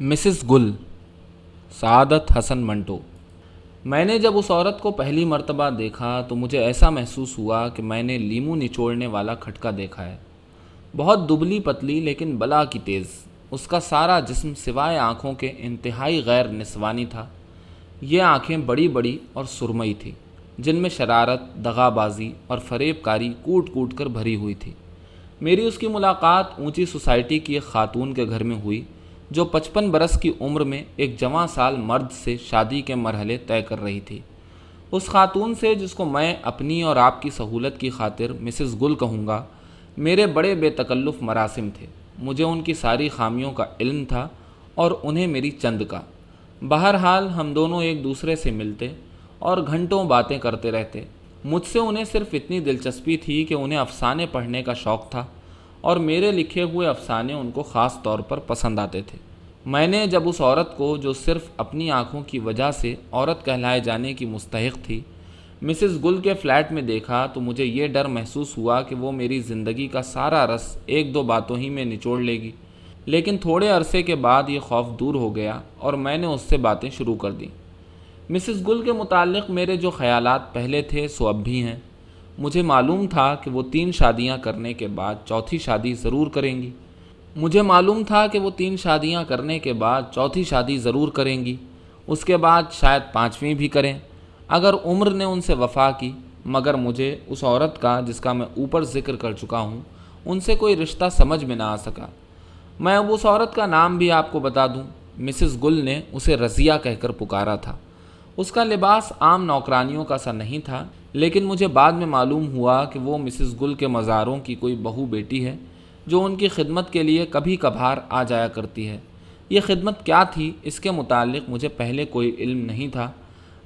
Mrs گل، سعادت حسن منٹو۔ میں نے جب اس عورت کو پہلی مرتبہ دیکھا تو مجھے ایسا محسوس ہوا کہ میں نے لیمو نچوڑنے والا کھٹکا دیکھا ہے۔ بہت دبلی پتلی لیکن بلا کی تیز۔ اس کا سارا جسم سوائے آنکھوں کے انتہائی غیر نسوانی تھا۔ یہ آنکھیں بڑی بڑی اور سرمئی تھی جن میں شرارت، دغا بازی اور فریب کاری کوٹ کوٹ کر بھری ہوئی تھی۔ میری اس کی ملاقات اونچی سوسائٹی کی ایک خاتون کے گھر میں ہوئی۔ جو پچپن برس کی عمر میں ایک جوان سال مرد سے شادی کے مرحلے طے کر رہی تھی۔ اس خاتون سے جس کو میں اپنی اور آپ کی سہولت کی خاطر مسز گل کہوں گا، میرے بڑے بے تکلف مراسم تھے۔ مجھے ان کی ساری خامیوں کا علم تھا اور انہیں میری چند کا۔ بہرحال ہم دونوں ایک دوسرے سے ملتے اور گھنٹوں باتیں کرتے رہتے۔ مجھ سے انہیں صرف اتنی دلچسپی تھی کہ انہیں افسانے پڑھنے کا شوق تھا۔ اور میرے لکھے ہوئے افسانے ان کو خاص طور پر پسند آتے تھے۔ میں نے جب اس عورت کو، جو صرف اپنی آنکھوں کی وجہ سے عورت کہلائے جانے کی مستحق تھی، مسز گل کے فلیٹ میں دیکھا تو مجھے یہ ڈر محسوس ہوا کہ وہ میری زندگی کا سارا رس ایک دو باتوں ہی میں نچوڑ لے گی۔ لیکن تھوڑے عرصے کے بعد یہ خوف دور ہو گیا اور میں نے اس سے باتیں شروع کر دیں۔ مسز گل کے متعلق میرے جو خیالات پہلے تھے، سو اب بھی ہیں۔ مجھے معلوم تھا کہ وہ تین شادیاں کرنے کے بعد چوتھی شادی ضرور کریں گی۔ مجھے معلوم تھا کہ وہ تین شادیاں کرنے کے بعد چوتھی شادی ضرور کریں گی۔ اس کے بعد شاید پانچویں بھی کریں۔ اگر عمر نے ان سے وفا کی، مگر مجھے اس عورت کا، جس کا میں اوپر ذکر کر چکا ہوں، ان سے کوئی رشتہ سمجھ میں نہ آ سکا۔ میں اب اس عورت کا نام بھی آپ کو بتا دوں۔ مسز گل نے اسے رضیہ کہہ کر پکارا تھا۔ اس کا لباس عام نوکرانیوں کا سا نہیں تھا، لیکن مجھے بعد میں معلوم ہوا کہ وہ مسز گل کے مزاروں کی کوئی بہو بیٹی ہے، جو ان کی خدمت کے لیے کبھی کبھار آ جایا کرتی ہے۔ یہ خدمت کیا تھی؟ اس کے متعلق مجھے پہلے کوئی علم نہیں تھا۔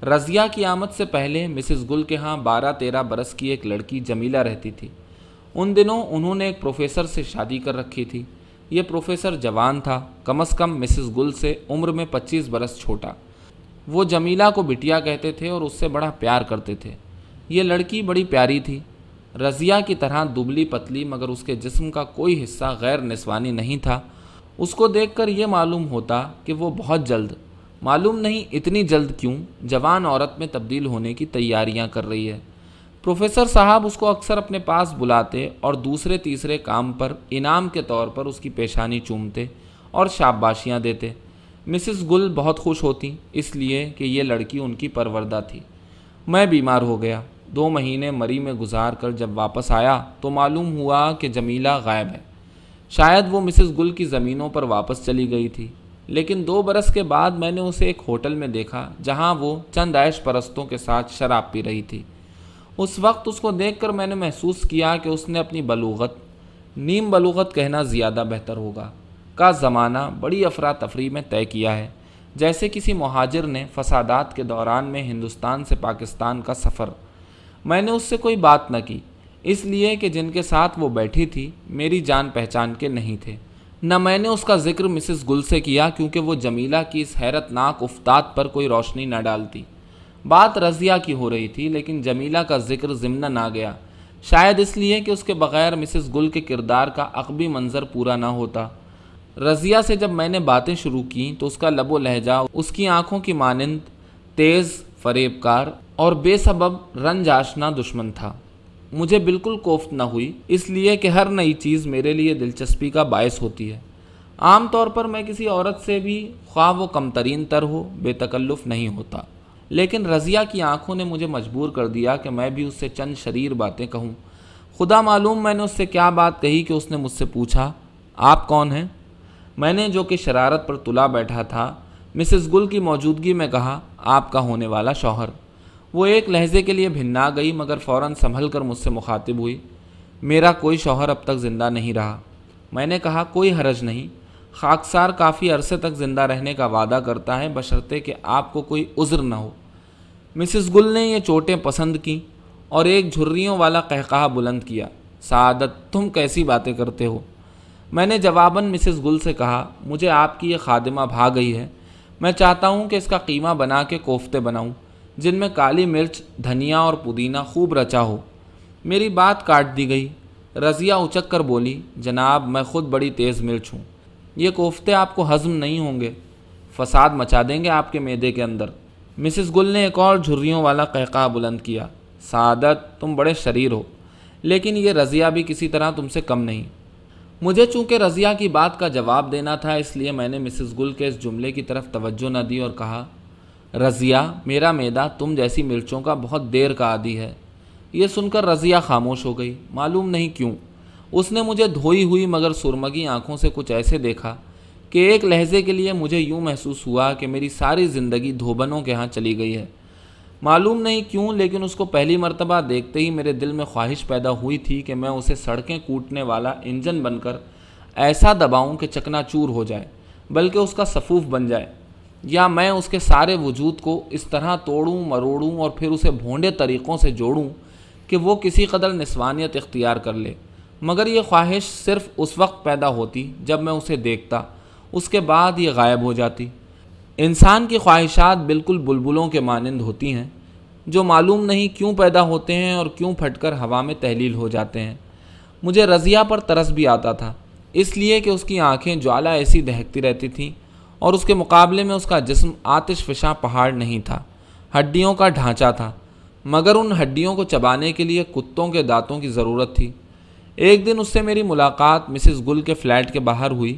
رضیہ کی آمد سے پہلے مسز گل کے ہاں بارہ تیرہ برس کی ایک لڑکی جمیلہ رہتی تھی۔ ان دنوں انہوں نے ایک پروفیسر سے شادی کر رکھی تھی۔ یہ پروفیسر جوان تھا، کم از کم مسز گل سے عمر میں پچیس برس چھوٹا۔ وہ جمیلہ کو بٹیا کہتے تھے اور اس سے بڑا پیار کرتے تھے۔ یہ لڑکی بڑی پیاری تھی۔ رضیہ کی طرح دبلی پتلی مگر اس کے جسم کا کوئی حصہ غیر نسوانی نہیں تھا۔ اس کو دیکھ کر یہ معلوم ہوتا کہ وہ بہت جلد، معلوم نہیں اتنی جلد کیوں، جوان عورت میں تبدیل ہونے کی تیاریاں کر رہی ہے۔ پروفیسر صاحب اس کو اکثر اپنے پاس بلاتے اور دوسرے تیسرے کام پر انعام کے طور پر اس کی پیشانی چومتے اور شاباشیاں دیتے۔ مسز گل بہت خوش ہوتی، اس لیے کہ یہ لڑکی ان کی پروردہ تھی۔ میں بیمار ہو گیا۔ دو مہینے مری میں گزار کر جب واپس آیا تو معلوم ہوا کہ جمیلہ غائب ہے۔ شاید وہ مسز گل کی زمینوں پر واپس چلی گئی تھی، لیکن دو برس کے بعد میں نے اسے ایک ہوٹل میں دیکھا جہاں وہ چند عیش پرستوں کے ساتھ شراب پی رہی تھی۔ اس وقت اس کو دیکھ کر میں نے محسوس کیا کہ اس نے اپنی بلوغت، نیم بلوغت کہنا زیادہ بہتر ہوگا۔ کا زمانہ بڑی افراتفری میں طے کیا ہے۔ جیسے کسی مہاجر نے فسادات کے دوران میں ہندوستان سے پاکستان کا سفر۔ میں نے اس سے کوئی بات نہ کی، اس لیے کہ جن کے ساتھ وہ بیٹھی تھی، میری جان پہچان کے نہیں تھے۔ نہ میں نے اس کا ذکر مسز گل سے کیا، کیونکہ وہ جمیلہ کی اس حیرت ناک افتاد پر کوئی روشنی نہ ڈالتی۔ بات رضیہ کی ہو رہی تھی، لیکن جمیلہ کا ذکر ضمن نہ گیا۔ شاید اس لیے کہ اس کے بغیر مسز گل کے کردار کا عقبی منظر پورا نہ ہوتا۔ رضیہ سے جب میں نے باتیں شروع کیں تو اس کا لب و لہجہ، اس کی آنکھوں کی مانند تیز فریب کار اور بے سبب رنج آشنا دشمن تھا۔ مجھے بالکل کوفت نہ ہوئی، اس لیے کہ ہر نئی چیز میرے لیے دلچسپی کا باعث ہوتی ہے۔ عام طور پر میں کسی عورت سے بھی خواہ و کم ترین تر ہو، بے تکلف نہیں ہوتا۔ لیکن رضیہ کی آنکھوں نے مجھے مجبور کر دیا کہ میں بھی اس سے چند شریر باتیں کہوں۔ خدا معلوم میں نے اس سے کیا بات کہی کہ اس نے مجھ سے پوچھا، آپ کون ہیں؟ میں نے جو کہ شرارت پر تلا بیٹھا تھا، مسز گل کی موجودگی میں کہا، آپ کا ہونے والا شوہر۔ وہ ایک لہجے کے لیے بھنا گئی، مگر فوراً سنبھل کر مجھ سے مخاطب ہوئی۔ میرا کوئی شوہر اب تک زندہ نہیں رہا۔ میں نے کہا، کوئی حرج نہیں۔ خاکسار کافی عرصے تک زندہ رہنے کا وعدہ کرتا ہے، بشرطے کہ آپ کو کوئی عذر نہ ہو۔ مسز گل نے یہ چوٹیں پسند کیں اور ایک جھریوں والا قہقہ بلند کیا۔ سعادت، تم کیسی باتیں کرتے ہو؟ میں نے جواباً مسز گل سے کہا، مجھے آپ کی یہ خادمہ بھا گئی ہے۔ میں چاہتا ہوں کہ اس کا قیمہ بنا کے کوفتے بناؤں، جن میں کالی مرچ، دھنیا اور پودینہ خوب رچا ہو۔ میری بات کاٹ دی گئی۔ رضیہ اچک کر بولی، جناب، میں خود بڑی تیز مرچ ہوں۔ یہ کوفتے آپ کو ہضم نہیں ہوں گے۔ فساد مچا دیں گے آپ کے میدے کے اندر۔ مسز گل نے ایک اور جھریوں والا قہقہ بلند کیا۔ سعادت، تم بڑے شریر ہو۔ لیکن یہ رضیہ بھی کسی طرح تم سے کم نہیں۔ مجھے چونکہ رضیہ کی بات کا جواب دینا تھا، اس لیے میں نے مسز گل کے اس جملے کی طرف توجہ نہ دی اور کہا، رضیہ، میرا میدا، تم جیسی مرچوں کا بہت دیر کا عادی ہے۔ یہ سن کر رضیہ خاموش ہو گئی۔ معلوم نہیں کیوں۔ اس نے مجھے دھوئی ہوئی مگر سرمگی آنکھوں سے کچھ ایسے دیکھا کہ ایک لہجے کے لیے مجھے یوں محسوس ہوا کہ میری ساری زندگی دھوبنوں کے ہاں چلی گئی ہے۔ معلوم نہیں کیوں، لیکن اس کو پہلی مرتبہ دیکھتے ہی میرے دل میں خواہش پیدا ہوئی تھی کہ میں اسے سڑکیں کوٹنے والا انجن بن کر ایسا دباؤں کہ چکنا چور ہو جائے، بلکہ اس کا صفوف بن جائے۔ یا میں اس کے سارے وجود کو اس طرح توڑوں، مروڑوں اور پھر اسے بھونڈے طریقوں سے جوڑوں کہ وہ کسی قدر نسوانیت اختیار کر لے۔ مگر یہ خواہش صرف اس وقت پیدا ہوتی جب میں اسے دیکھتا، اس کے بعد یہ غائب ہو جاتی۔ انسان کی خواہشات بالکل بلبلوں کے مانند ہوتی ہیں، جو معلوم نہیں کیوں پیدا ہوتے ہیں اور کیوں پھٹ کر ہوا میں تحلیل ہو جاتے ہیں۔ مجھے رضیہ پر ترس بھی آتا تھا، اس لیے کہ اس کی آنکھیں جوالا ایسی دہکتی رہتی تھیں اور اس کے مقابلے میں اس کا جسم آتش فشاں پہاڑ نہیں تھا، ہڈیوں کا ڈھانچہ تھا۔ مگر ان ہڈیوں کو چبانے کے لیے کتوں کے دانتوں کی ضرورت تھی۔ ایک دن اس سے میری ملاقات مسز گل کے فلیٹ کے باہر ہوئی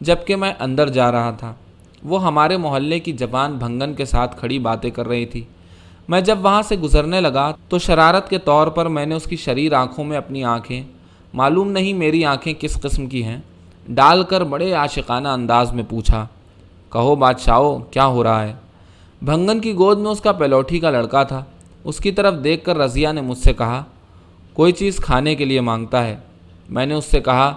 جبکہ میں اندر جا رہا تھا۔ وہ ہمارے محلے کی جوان بھنگن کے ساتھ کھڑی باتیں کر رہی تھی۔ میں جب وہاں سے گزرنے لگا تو شرارت کے طور پر میں نے اس کی شریر آنکھوں میں اپنی آنکھیں، معلوم نہیں میری آنکھیں کس قسم کی ہیں، ڈال کر بڑے عاشقانہ انداز میں پوچھا، کہو بادشاہو، کیا ہو رہا ہے؟ بھنگن کی گود میں اس کا پیلوٹھی کا لڑکا تھا۔ اس کی طرف دیکھ کر رضیہ نے مجھ سے کہا، کوئی چیز کھانے کے لیے مانگتا ہے؟ میں نے اس سے کہا،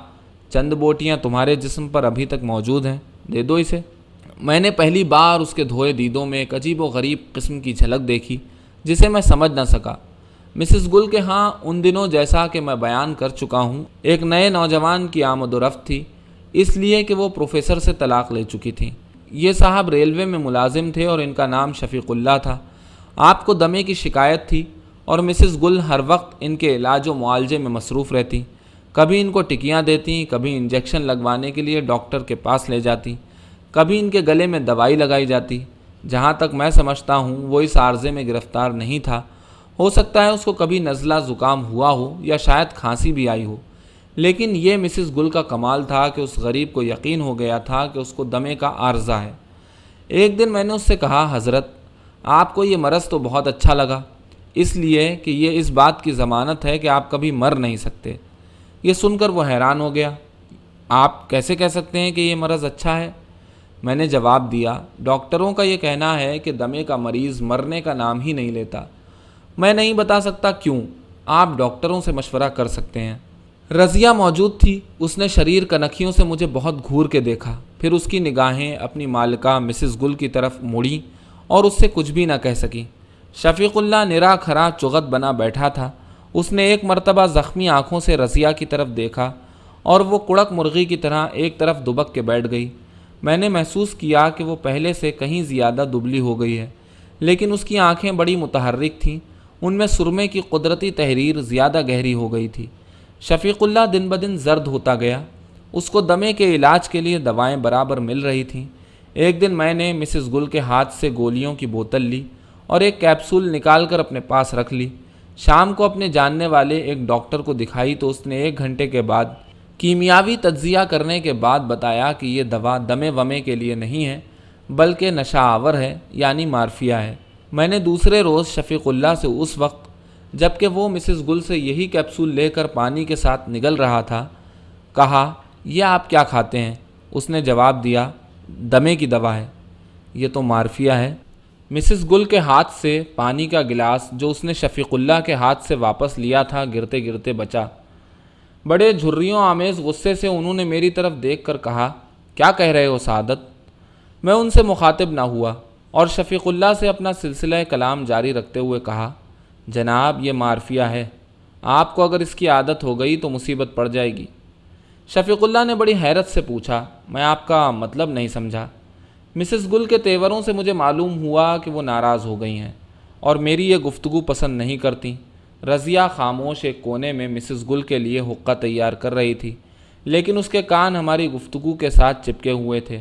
چند بوٹیاں تمہارے جسم پر ابھی تک موجود ہیں، دے دو اسے۔ میں نے پہلی بار اس کے دھوئے دیدوں میں ایک عجیب و غریب قسم کی جھلک دیکھی، جسے میں سمجھ نہ سکا۔ مسز گل کے ہاں ان دنوں جیسا کہ میں بیان کر چکا ہوں، ایک نئے نوجوان کی آمد و رفت تھی، اس لیے کہ وہ پروفیسر سے طلاق لے چکی تھیں۔ یہ صاحب ریلوے میں ملازم تھے اور ان کا نام شفیق اللہ تھا۔ آپ کو دمے کی شکایت تھی اور مسز گل ہر وقت ان کے علاج و معالجے میں مصروف رہتی۔ کبھی ان کو ٹکیاں دیتی، کبھی انجیکشن لگوانے کے لیے ڈاکٹر کے پاس لے جاتی۔ کبھی ان کے گلے میں دوائی لگائی جاتی۔ جہاں تک میں سمجھتا ہوں، وہ اس عارضے میں گرفتار نہیں تھا۔ ہو سکتا ہے اس کو کبھی نزلہ زکام ہوا ہو یا شاید کھانسی بھی آئی ہو۔ لیکن یہ مسز گل کا کمال تھا کہ اس غریب کو یقین ہو گیا تھا کہ اس کو دمے کا عارضہ ہے۔ ایک دن میں نے اس سے کہا، حضرت، آپ کو یہ مرض تو بہت اچھا لگا۔ اس لیے کہ یہ اس بات کی ضمانت ہے کہ آپ کبھی مر نہیں سکتے۔ یہ سن کر وہ حیران ہو گیا۔ آپ کیسے کہہ سکتے ہیں کہ یہ مرض اچھا ہے؟ میں نے جواب دیا، ڈاکٹروں کا یہ کہنا ہے کہ دمے کا مریض مرنے کا نام ہی نہیں لیتا۔ میں نہیں بتا سکتا کیوں آپ ڈاکٹروں سے مشورہ کر سکتے ہیں۔ رضیہ موجود تھی، اس نے شریر کنکھیوں سے مجھے بہت گھور کے دیکھا۔ پھر اس کی نگاہیں اپنی مالکہ مسز گل کی طرف مڑیں اور اس سے کچھ بھی نہ کہہ سکیں شفیق اللہ نرا کھرا چغت بنا بیٹھا تھا۔ اس نے ایک مرتبہ زخمی آنکھوں سے رضیہ کی طرف دیکھا اور وہ کڑک مرغی کی طرح ایک طرف دبک کے بیٹھ گئی۔ میں نے محسوس کیا کہ وہ پہلے سے کہیں زیادہ دبلی ہو گئی ہے، لیکن اس کی آنکھیں بڑی متحرک تھیں۔ ان میں سرمے کی قدرتی تحریر زیادہ گہری ہو گئی تھی۔ شفیق اللہ دن بدن زرد ہوتا گیا۔ اس کو دمے کے علاج کے لیے دوائیں برابر مل رہی تھیں۔ ایک دن میں نے مسز گل کے ہاتھ سے گولیوں کی بوتل لی اور ایک کیپسول نکال کر اپنے پاس رکھ لی۔ شام کو اپنے جاننے والے ایک ڈاکٹر کو دکھائی تو اس نے ایک گھنٹے کے بعد کیمیاوی تجزیہ کرنے کے بعد بتایا کہ یہ دوا دمے ومے کے لیے نہیں ہے، بلکہ نشہ آور ہے یعنی مارفیا ہے۔ میں نے دوسرے روز شفیق اللہ سے اس وقت جبکہ وہ مسز گل سے یہی کیپسول لے کر پانی کے ساتھ نگل رہا تھا، کہا، یہ آپ کیا کھاتے ہیں؟ اس نے جواب دیا، دمے کی دوا ہے۔ یہ تو مارفیا ہے۔ مسز گل کے ہاتھ سے پانی کا گلاس جو اس نے شفیق اللہ کے ہاتھ سے واپس لیا تھا، گرتے گرتے بچا۔ بڑے جھریوں آمیز غصے سے انہوں نے میری طرف دیکھ کر کہا، کیا کہہ رہے ہو سعادت؟ میں ان سے مخاطب نہ ہوا اور شفیق اللہ سے اپنا سلسلہ کلام جاری رکھتے ہوئے کہا، جناب، یہ معرفیہ ہے۔ آپ کو اگر اس کی عادت ہو گئی تو مصیبت پڑ جائے گی۔ شفیق اللہ نے بڑی حیرت سے پوچھا، میں آپ کا مطلب نہیں سمجھا۔ مسز گل کے تیوروں سے مجھے معلوم ہوا کہ وہ ناراض ہو گئی ہیں اور میری یہ گفتگو پسند نہیں کرتی رضیہ خاموش ایک کونے میں مسز گل کے لیے حقہ تیار کر رہی تھی، لیکن اس کے کان ہماری گفتگو کے ساتھ چپکے ہوئے تھے۔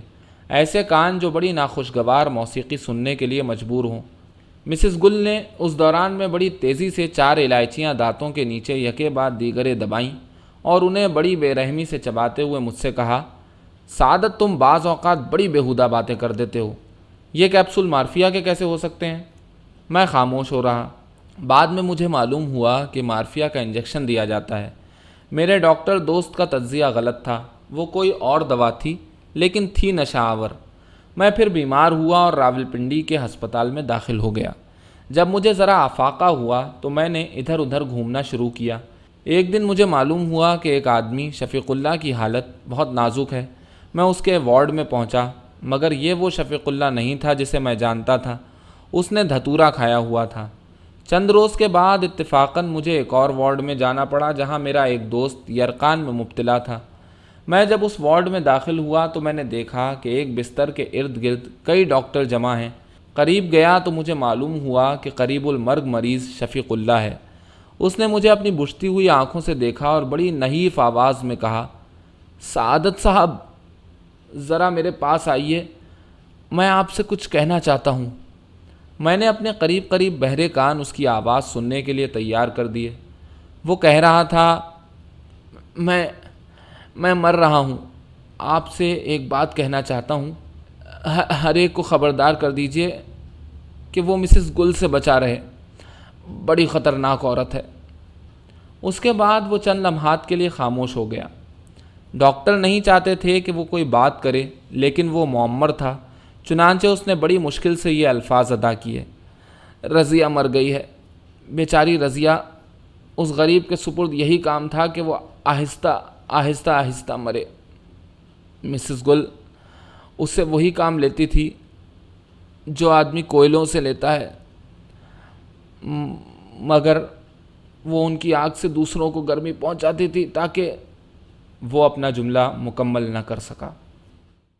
ایسے کان جو بڑی ناخوشگوار موسیقی سننے کے لیے مجبور ہوں۔ مسز گل نے اس دوران میں بڑی تیزی سے چار الائچیاں دانتوں کے نیچے یکے بعد دیگرے دبائیں اور انہیں بڑی بے رحمی سے چباتے ہوئے مجھ سے کہا، سعادت تم بعض اوقات بڑی بےحودہ باتیں کر دیتے ہو۔ یہ کیپسول مارفیا کے کیسے ہو سکتے ہیں؟ میں خاموش ہو رہا بعد میں مجھے معلوم ہوا کہ مارفیا کا انجیکشن دیا جاتا ہے۔ میرے ڈاکٹر دوست کا تجزیہ غلط تھا۔ وہ کوئی اور دوا تھی، لیکن تھی نشہ میں پھر بیمار ہوا اور راول پنڈی کے ہسپتال میں داخل ہو گیا۔ جب مجھے ذرا افاقہ ہوا تو میں نے ادھر ادھر گھومنا شروع کیا۔ ایک دن مجھے معلوم ہوا کہ ایک آدمی شفیق اللہ کی حالت بہت نازک ہے۔ میں اس کے وارڈ میں پہنچا، مگر یہ وہ شفیق اللہ نہیں تھا جسے میں جانتا تھا۔ اس نے دھتورا کھایا ہوا تھا۔ چند روز کے بعد اتفاقاً مجھے ایک اور وارڈ میں جانا پڑا جہاں میرا ایک دوست یرقان میں مبتلا تھا۔ میں جب اس وارڈ میں داخل ہوا تو میں نے دیکھا کہ ایک بستر کے ارد گرد کئی ڈاکٹر جمع ہیں۔ قریب گیا تو مجھے معلوم ہوا کہ قریب المرگ مریض شفیق اللہ ہے۔ اس نے مجھے اپنی بجھتی ہوئی آنکھوں سے دیکھا اور بڑی نحیف آواز میں کہا، سعادت صاحب، ذرا میرے پاس آئیے، میں آپ سے کچھ کہنا چاہتا ہوں۔ میں نے اپنے قریب قریب بہرے کان اس کی آواز سننے کے لیے تیار کر دیے۔ وہ کہہ رہا تھا، میں میں مر رہا ہوں۔ آپ سے ایک بات کہنا چاہتا ہوں۔ ہر ایک کو خبردار کر دیجیے کہ وہ مسز گل سے بچا رہے۔ بڑی خطرناک عورت ہے۔ اس کے بعد وہ چند لمحات کے لیے خاموش ہو گیا۔ ڈاکٹر نہیں چاہتے تھے کہ وہ کوئی بات کرے، لیکن وہ معمر تھا۔ چنانچہ اس نے بڑی مشکل سے یہ الفاظ ادا کیے۔ رضیہ مر گئی ہے۔ بیچاری رضیہ اس غریب کے سپرد یہی کام تھا کہ وہ آہستہ آہستہ آہستہ مرے۔ مسز گل، اس سے وہی کام لیتی تھی جو آدمی کوئلوں سے لیتا ہے۔ مگر وہ ان کی آگ سے دوسروں کو گرمی پہنچاتی تھی تاکہ وہ اپنا جملہ مکمل نہ کر سکا۔